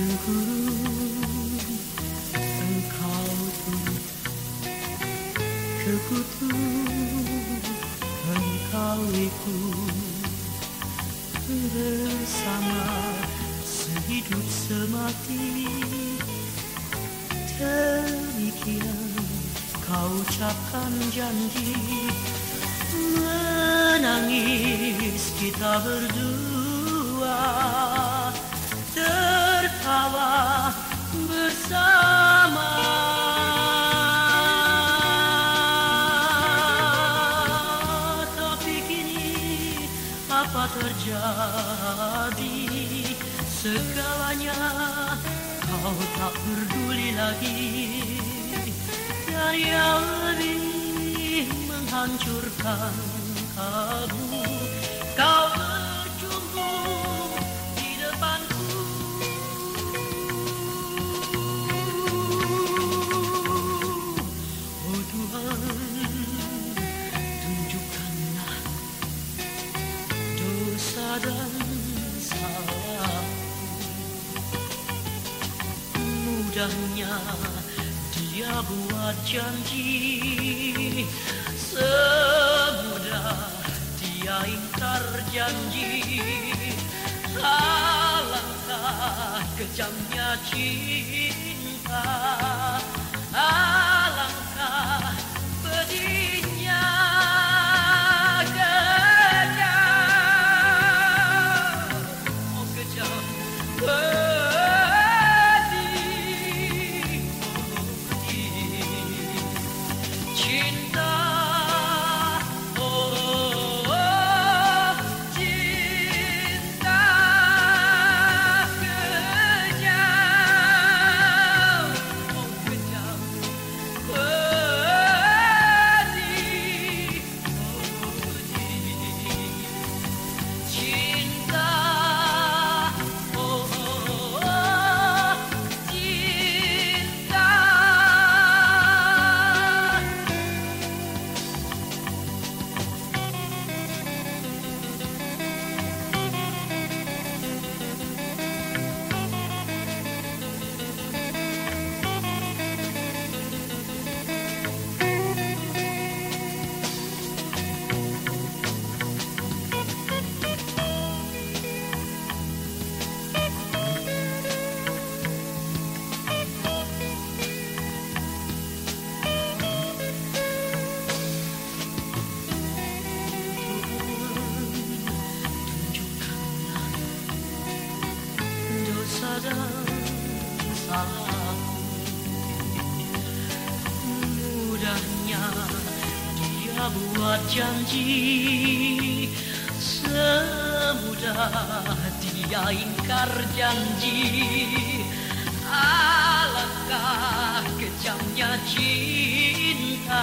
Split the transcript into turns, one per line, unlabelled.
gurun engkau turut ke kutub engkau ikut bersama sehidup semati. Demikian kau ucapkan janji menangis kita berdua terjadi? Segalanya kau tak peduli lagi. Dan yang lebih menghancurkan kamu. Kau dan salahku mudahnya dia buat janji semudah dia ingkar janji. Alangkah kejamnya cinta cinta dosa dan salahku mudahnya dia buat janji semudah dia ingkar janji. Alangkah kejamnya cinta